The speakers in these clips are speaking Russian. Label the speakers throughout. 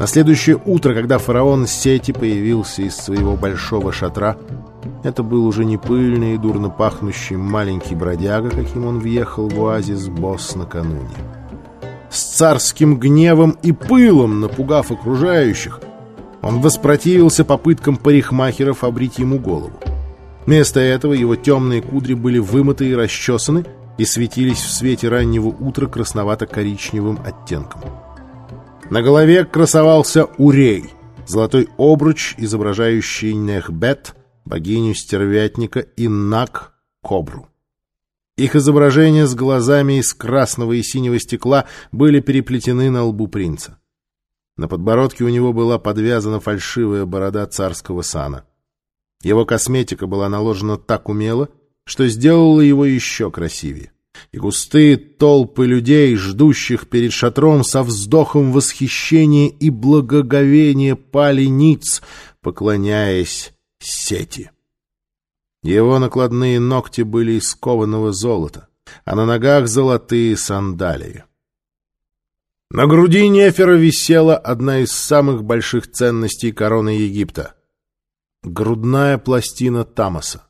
Speaker 1: На следующее утро, когда фараон Сети появился из своего большого шатра, это был уже не пыльный и дурно пахнущий маленький бродяга, каким он въехал в оазис Босс накануне. С царским гневом и пылом, напугав окружающих, он воспротивился попыткам парикмахеров обрить ему голову. Вместо этого его темные кудри были вымыты и расчесаны и светились в свете раннего утра красновато-коричневым оттенком. На голове красовался Урей, золотой обруч, изображающий Нехбет, богиню стервятника, и Нак, кобру. Их изображения с глазами из красного и синего стекла были переплетены на лбу принца. На подбородке у него была подвязана фальшивая борода царского сана. Его косметика была наложена так умело, что сделала его еще красивее и густые толпы людей, ждущих перед шатром со вздохом восхищения и благоговения пали ниц, поклоняясь сети. Его накладные ногти были из кованого золота, а на ногах золотые сандалии. На груди Нефера висела одна из самых больших ценностей короны Египта — грудная пластина Тамаса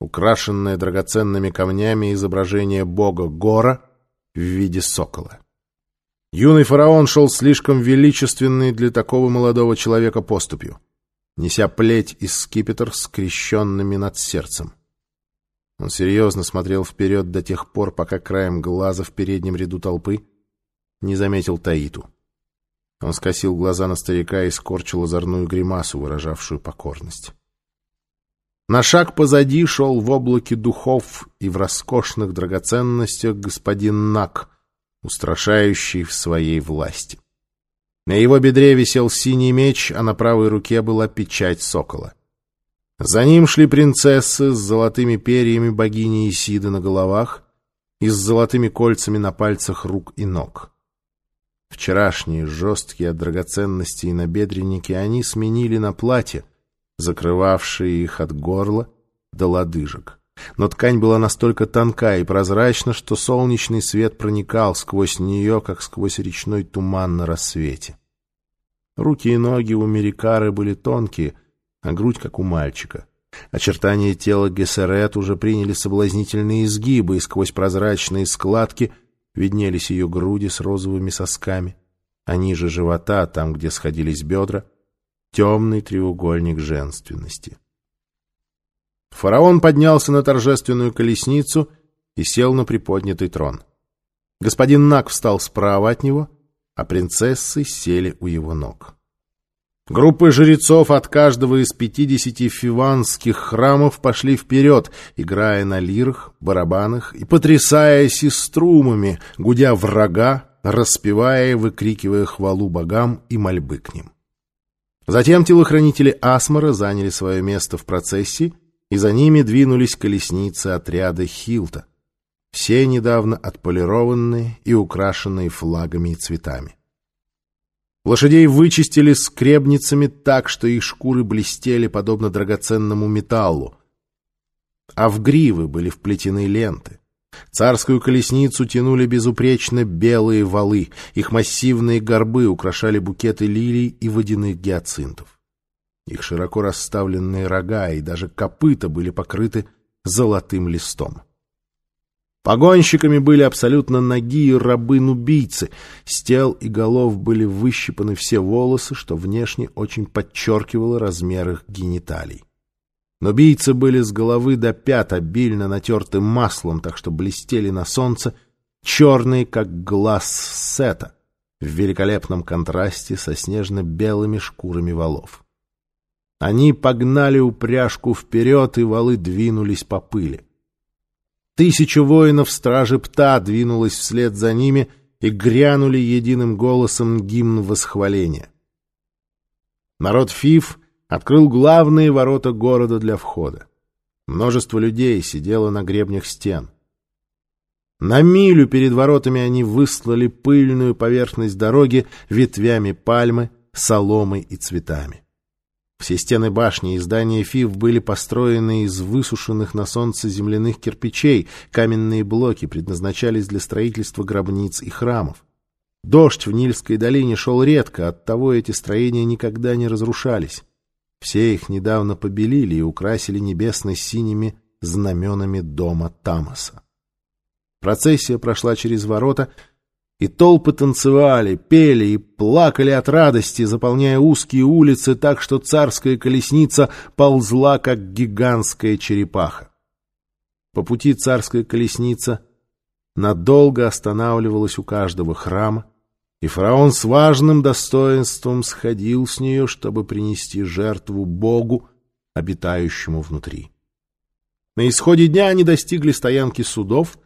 Speaker 1: украшенное драгоценными камнями изображение бога Гора в виде сокола. Юный фараон шел слишком величественный для такого молодого человека поступью, неся плеть из скипетр скрещенными над сердцем. Он серьезно смотрел вперед до тех пор, пока краем глаза в переднем ряду толпы не заметил Таиту. Он скосил глаза на старика и скорчил озорную гримасу, выражавшую покорность. На шаг позади шел в облаке духов и в роскошных драгоценностях господин Нак, устрашающий в своей власти. На его бедре висел синий меч, а на правой руке была печать сокола. За ним шли принцессы с золотыми перьями богини Исиды на головах и с золотыми кольцами на пальцах рук и ног. Вчерашние жесткие от драгоценностей набедренники они сменили на платье — закрывавшие их от горла до лодыжек. Но ткань была настолько тонка и прозрачна, что солнечный свет проникал сквозь нее, как сквозь речной туман на рассвете. Руки и ноги у Мерикары были тонкие, а грудь как у мальчика. Очертания тела Гессерет уже приняли соблазнительные изгибы, и сквозь прозрачные складки виднелись ее груди с розовыми сосками, а ниже живота, там, где сходились бедра, темный треугольник женственности. Фараон поднялся на торжественную колесницу и сел на приподнятый трон. Господин Нак встал справа от него, а принцессы сели у его ног. Группы жрецов от каждого из пятидесяти фиванских храмов пошли вперед, играя на лирах, барабанах и потрясаясь и струмами, гудя врага, распевая и выкрикивая хвалу богам и мольбы к ним. Затем телохранители Асмара заняли свое место в процессии, и за ними двинулись колесницы отряда Хилта, все недавно отполированные и украшенные флагами и цветами. Лошадей вычистили скребницами так, что их шкуры блестели подобно драгоценному металлу, а в гривы были вплетены ленты. Царскую колесницу тянули безупречно белые валы, их массивные горбы украшали букеты лилий и водяных гиацинтов. Их широко расставленные рога и даже копыта были покрыты золотым листом. Погонщиками были абсолютно ноги рабы-нубийцы, с тел и голов были выщипаны все волосы, что внешне очень подчеркивало размер их гениталий. Но бийцы были с головы до пят обильно натертым маслом, так что блестели на солнце, черные, как глаз сета, в великолепном контрасте со снежно-белыми шкурами валов. Они погнали упряжку вперед, и валы двинулись по пыли. Тысяча воинов стражи Пта двинулась вслед за ними и грянули единым голосом гимн восхваления. Народ Фиф — открыл главные ворота города для входа. Множество людей сидело на гребнях стен. На милю перед воротами они выслали пыльную поверхность дороги ветвями пальмы, соломой и цветами. Все стены башни и здания Фив были построены из высушенных на солнце земляных кирпичей, каменные блоки предназначались для строительства гробниц и храмов. Дождь в Нильской долине шел редко, оттого эти строения никогда не разрушались. Все их недавно побелили и украсили небесно-синими знаменами дома Тамаса. Процессия прошла через ворота, и толпы танцевали, пели и плакали от радости, заполняя узкие улицы так, что царская колесница ползла, как гигантская черепаха. По пути царская колесница надолго останавливалась у каждого храма, и фараон с важным достоинством сходил с нее, чтобы принести жертву Богу, обитающему внутри. На исходе дня они достигли стоянки судов,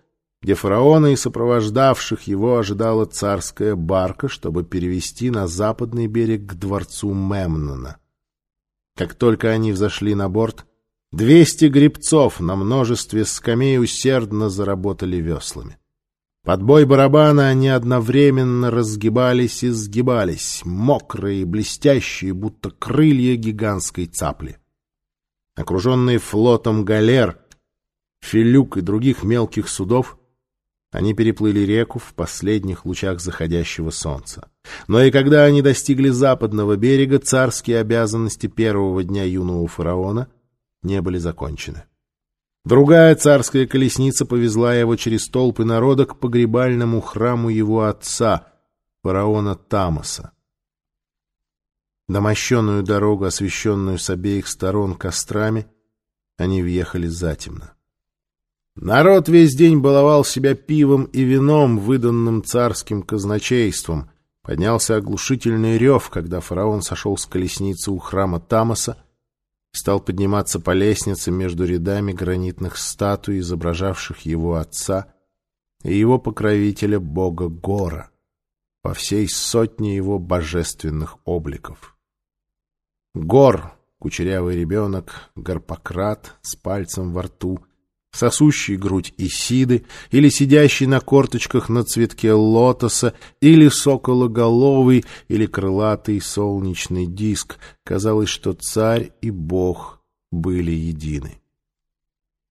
Speaker 1: где фараона и сопровождавших его ожидала царская барка, чтобы перевести на западный берег к дворцу Мемнона. Как только они взошли на борт, двести гребцов на множестве скамей усердно заработали веслами. Под бой барабана они одновременно разгибались и сгибались, мокрые блестящие, будто крылья гигантской цапли. Окруженные флотом галер, филюк и других мелких судов, они переплыли реку в последних лучах заходящего солнца. Но и когда они достигли западного берега, царские обязанности первого дня юного фараона не были закончены. Другая царская колесница повезла его через толпы народа к погребальному храму его отца, фараона Тамаса. Домощенную дорогу, освещенную с обеих сторон кострами, они въехали затемно. Народ весь день баловал себя пивом и вином, выданным царским казначейством. Поднялся оглушительный рев, когда фараон сошел с колесницы у храма Тамаса, стал подниматься по лестнице между рядами гранитных статуй, изображавших его отца и его покровителя бога Гора, по всей сотне его божественных обликов. Гор, кучерявый ребенок, Гарпократ с пальцем во рту, сосущий грудь Исиды, или сидящий на корточках на цветке лотоса, или сокологоловый, или крылатый солнечный диск. Казалось, что царь и бог были едины.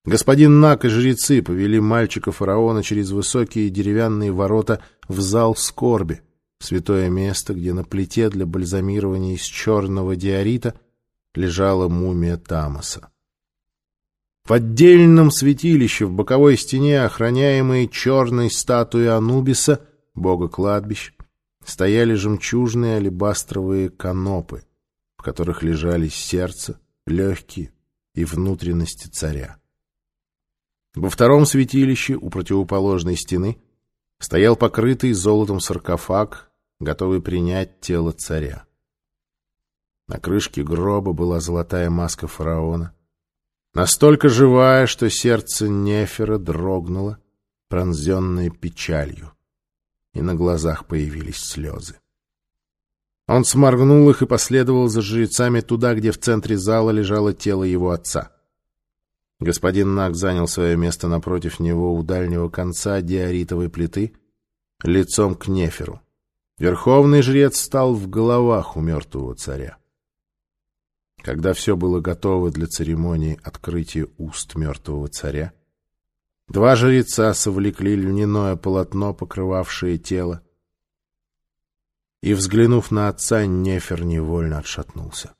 Speaker 1: Господин Нак и жрецы повели мальчика фараона через высокие деревянные ворота в зал скорби, святое место, где на плите для бальзамирования из черного диорита лежала мумия Тамаса. В отдельном святилище в боковой стене, охраняемой черной статуей Анубиса, бога кладбищ, стояли жемчужные алебастровые канопы, в которых лежали сердце, легкие и внутренности царя. Во втором святилище у противоположной стены стоял покрытый золотом саркофаг, готовый принять тело царя. На крышке гроба была золотая маска фараона, настолько живая, что сердце Нефера дрогнуло, пронзенное печалью, и на глазах появились слезы. Он сморгнул их и последовал за жрецами туда, где в центре зала лежало тело его отца. Господин Наг занял свое место напротив него у дальнего конца диоритовой плиты, лицом к Неферу. Верховный жрец стал в головах у мертвого царя. Когда все было готово для церемонии открытия уст мертвого царя, два жреца совлекли льняное полотно, покрывавшее тело, и, взглянув на отца, Нефер невольно отшатнулся.